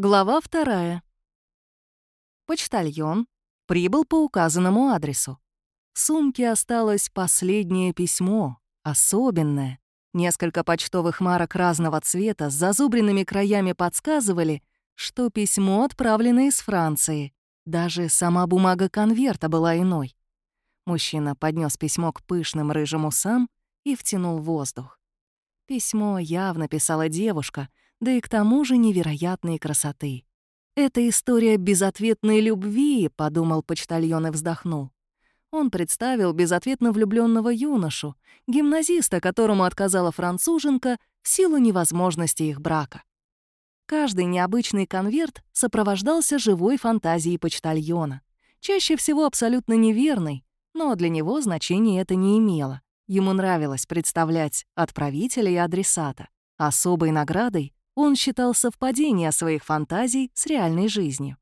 Глава вторая. Почтальон прибыл по указанному адресу. В сумке осталось последнее письмо, особенное. Несколько почтовых марок разного цвета с зазубренными краями подсказывали, что письмо отправлено из Франции. Даже сама бумага конверта была иной. Мужчина поднес письмо к пышным рыжим усам и втянул воздух. Письмо явно писала девушка, да и к тому же невероятной красоты. «Это история безответной любви», — подумал почтальон и вздохнул. Он представил безответно влюбленного юношу, гимназиста, которому отказала француженка в силу невозможности их брака. Каждый необычный конверт сопровождался живой фантазией почтальона, чаще всего абсолютно неверной, но для него значения это не имело. Ему нравилось представлять отправителя и адресата. Особой наградой он считал совпадение своих фантазий с реальной жизнью.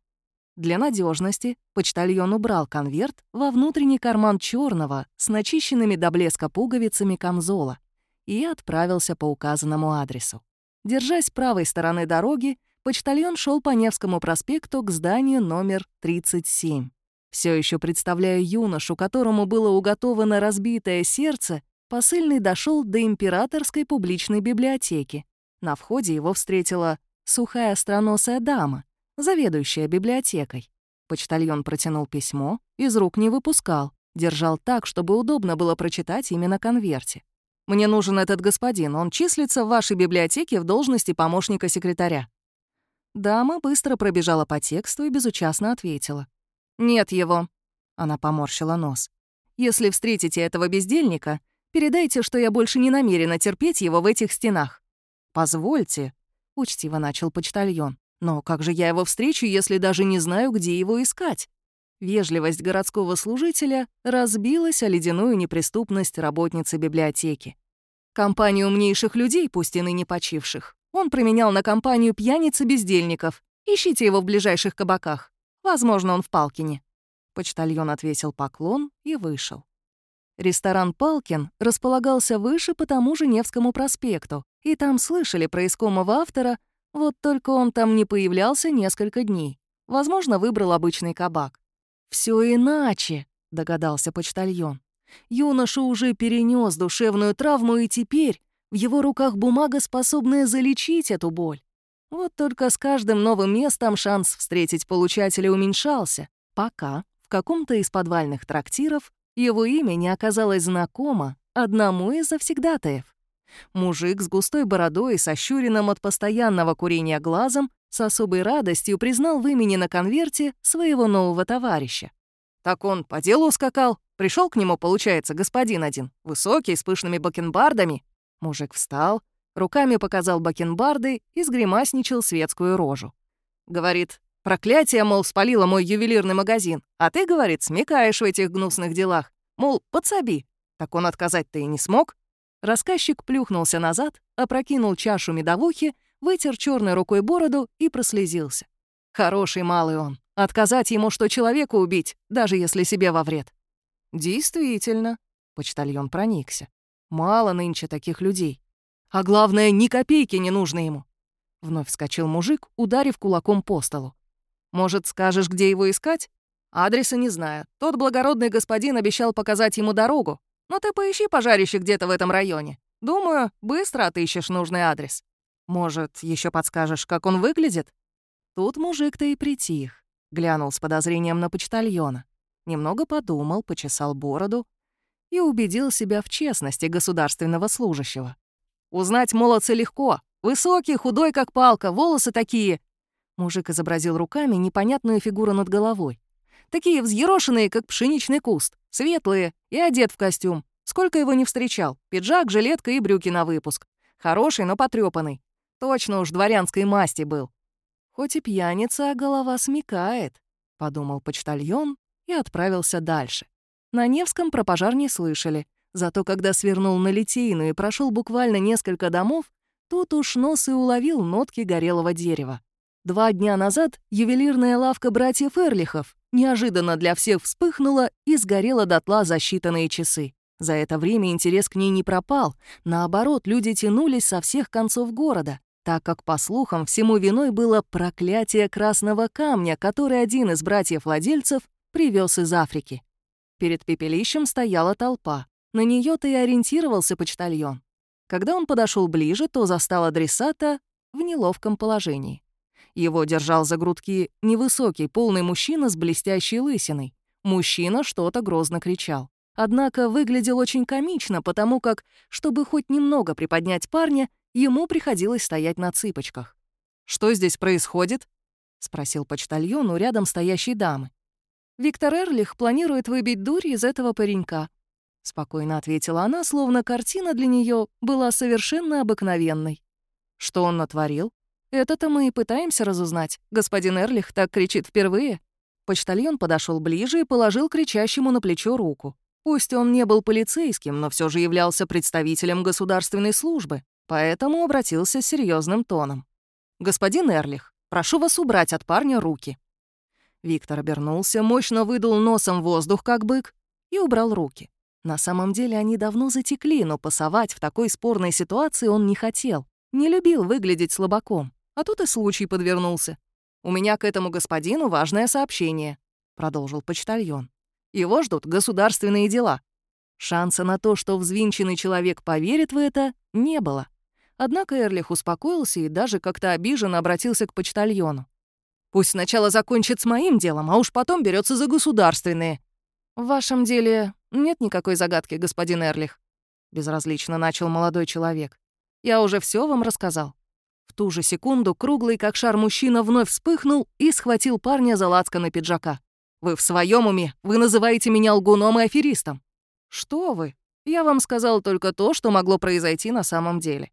Для надежности почтальон убрал конверт во внутренний карман черного с начищенными до блеска пуговицами камзола и отправился по указанному адресу. Держась правой стороны дороги, почтальон шел по Невскому проспекту к зданию номер 37. Все еще представляя юношу, которому было уготовано разбитое сердце, посыльный дошел до императорской публичной библиотеки, на входе его встретила сухая остроносая дама, заведующая библиотекой. Почтальон протянул письмо, из рук не выпускал, держал так, чтобы удобно было прочитать именно конверте. «Мне нужен этот господин, он числится в вашей библиотеке в должности помощника секретаря». Дама быстро пробежала по тексту и безучастно ответила. «Нет его», — она поморщила нос. «Если встретите этого бездельника, передайте, что я больше не намерена терпеть его в этих стенах. «Позвольте», — учтиво начал почтальон. «Но как же я его встречу, если даже не знаю, где его искать?» Вежливость городского служителя разбилась о ледяную неприступность работницы библиотеки. Компанию умнейших людей, пусть и ныне почивших, он променял на компанию пьяниц и бездельников. Ищите его в ближайших кабаках. Возможно, он в Палкине. Почтальон отвесил поклон и вышел. Ресторан «Палкин» располагался выше по тому же Невскому проспекту, и там слышали про искомого автора, вот только он там не появлялся несколько дней. Возможно, выбрал обычный кабак. Все иначе», — догадался почтальон. Юноша уже перенес душевную травму, и теперь в его руках бумага, способная залечить эту боль. Вот только с каждым новым местом шанс встретить получателя уменьшался, пока в каком-то из подвальных трактиров его имя не оказалось знакомо одному из завсегдатаев. Мужик с густой бородой и сощуренным от постоянного курения глазом с особой радостью признал в имени на конверте своего нового товарища. Так он по делу скакал. Пришел к нему, получается, господин один, высокий, с пышными бакенбардами. Мужик встал, руками показал бакенбарды и сгримасничал светскую рожу. Говорит, Проклятие, мол, спалило мой ювелирный магазин. А ты, говорит, смекаешь в этих гнусных делах. Мол, подсоби. Так он отказать-то и не смог. Рассказчик плюхнулся назад, опрокинул чашу медовухи, вытер черной рукой бороду и прослезился. Хороший малый он. Отказать ему, что человека убить, даже если себе во вред. Действительно, почтальон проникся. Мало нынче таких людей. А главное, ни копейки не нужно ему. Вновь вскочил мужик, ударив кулаком по столу. Может, скажешь, где его искать? Адреса не знаю. Тот благородный господин обещал показать ему дорогу. Но ты поищи пожарище где-то в этом районе. Думаю, быстро отыщешь нужный адрес. Может, еще подскажешь, как он выглядит? Тут мужик-то и притих. Глянул с подозрением на почтальона. Немного подумал, почесал бороду и убедил себя в честности государственного служащего. Узнать молодца легко. Высокий, худой, как палка, волосы такие, Мужик изобразил руками непонятную фигуру над головой. Такие взъерошенные, как пшеничный куст, светлые и одет в костюм. Сколько его не встречал. Пиджак, жилетка и брюки на выпуск. Хороший, но потрёпанный. Точно уж дворянской масти был. Хоть и пьяница, а голова смекает, — подумал почтальон и отправился дальше. На Невском про пожар не слышали. Зато когда свернул на Литейную и прошел буквально несколько домов, тут уж нос и уловил нотки горелого дерева. Два дня назад ювелирная лавка братьев Эрлихов неожиданно для всех вспыхнула и сгорела дотла за считанные часы. За это время интерес к ней не пропал. Наоборот, люди тянулись со всех концов города. так как, по слухам, всему виной было проклятие красного камня, который один из братьев-владельцев привез из Африки. Перед пепелищем стояла толпа. На нее то и ориентировался почтальон. Когда он подошел ближе, то застал адресата в неловком положении. Его держал за грудки невысокий, полный мужчина с блестящей лысиной. Мужчина что-то грозно кричал. Однако выглядел очень комично, потому как, чтобы хоть немного приподнять парня, ему приходилось стоять на цыпочках. «Что здесь происходит?» — спросил почтальон у рядом стоящей дамы. «Виктор Эрлих планирует выбить дурь из этого паренька», — спокойно ответила она, словно картина для нее была совершенно обыкновенной. «Что он натворил?» «Это-то мы и пытаемся разузнать. Господин Эрлих так кричит впервые». Почтальон подошел ближе и положил кричащему на плечо руку. Пусть он не был полицейским, но все же являлся представителем государственной службы, поэтому обратился с серьезным тоном. «Господин Эрлих, прошу вас убрать от парня руки». Виктор обернулся, мощно выдул носом воздух, как бык, и убрал руки. На самом деле они давно затекли, но пасовать в такой спорной ситуации он не хотел. Не любил выглядеть слабаком. А тут и случай подвернулся. «У меня к этому господину важное сообщение», — продолжил почтальон. «Его ждут государственные дела». Шанса на то, что взвинченный человек поверит в это, не было. Однако Эрлих успокоился и даже как-то обиженно обратился к почтальону. «Пусть сначала закончит с моим делом, а уж потом берется за государственные». «В вашем деле нет никакой загадки, господин Эрлих», — безразлично начал молодой человек. «Я уже все вам рассказал. Ту же секунду круглый, как шар мужчина, вновь вспыхнул и схватил парня за лацканы пиджака. «Вы в своем уме? Вы называете меня лгуном и аферистом?» «Что вы? Я вам сказал только то, что могло произойти на самом деле».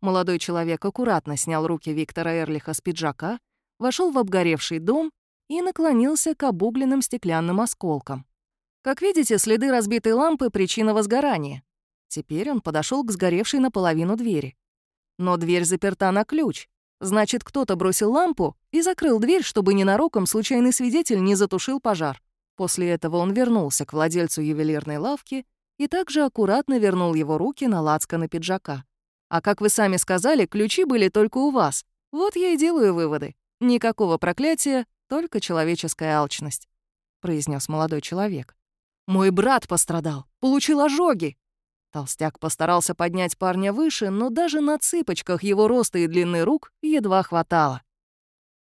Молодой человек аккуратно снял руки Виктора Эрлиха с пиджака, вошел в обгоревший дом и наклонился к обугленным стеклянным осколкам. Как видите, следы разбитой лампы — причина возгорания. Теперь он подошел к сгоревшей наполовину двери. Но дверь заперта на ключ. Значит, кто-то бросил лампу и закрыл дверь, чтобы ненароком случайный свидетель не затушил пожар. После этого он вернулся к владельцу ювелирной лавки и также аккуратно вернул его руки на лацканы пиджака. А как вы сами сказали, ключи были только у вас. Вот я и делаю выводы. Никакого проклятия, только человеческая алчность», — произнес молодой человек. «Мой брат пострадал, получил ожоги, Толстяк постарался поднять парня выше, но даже на цыпочках его роста и длины рук едва хватало.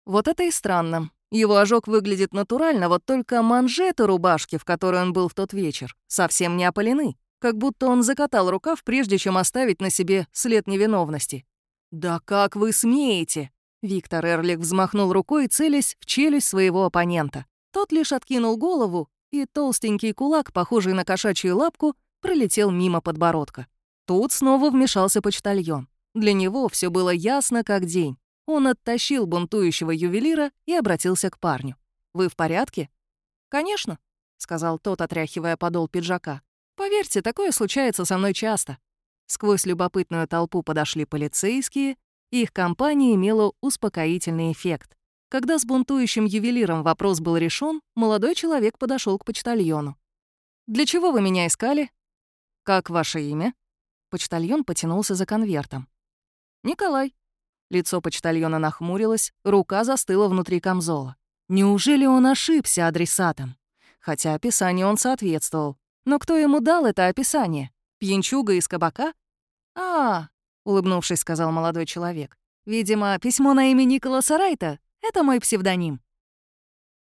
Вот это и странно. Его ожог выглядит натурально, вот только манжеты рубашки, в которой он был в тот вечер, совсем не опалены, как будто он закатал рукав, прежде чем оставить на себе след невиновности. «Да как вы смеете?» Виктор Эрлик взмахнул рукой, целясь в челюсть своего оппонента. Тот лишь откинул голову, и толстенький кулак, похожий на кошачью лапку, пролетел мимо подбородка. Тут снова вмешался почтальон. Для него все было ясно как день. Он оттащил бунтующего ювелира и обратился к парню. «Вы в порядке?» «Конечно», — сказал тот, отряхивая подол пиджака. «Поверьте, такое случается со мной часто». Сквозь любопытную толпу подошли полицейские, их компания имела успокоительный эффект. Когда с бунтующим ювелиром вопрос был решен, молодой человек подошел к почтальону. «Для чего вы меня искали?» «Как ваше имя?» Почтальон потянулся за конвертом. «Николай». Лицо почтальона нахмурилось, рука застыла внутри камзола. Неужели он ошибся адресатом? Хотя описанию он соответствовал. Но кто ему дал это описание? Пьянчуга из кабака? «А, — улыбнувшись, сказал молодой человек. «Видимо, письмо на имя Николаса Райта — это мой псевдоним».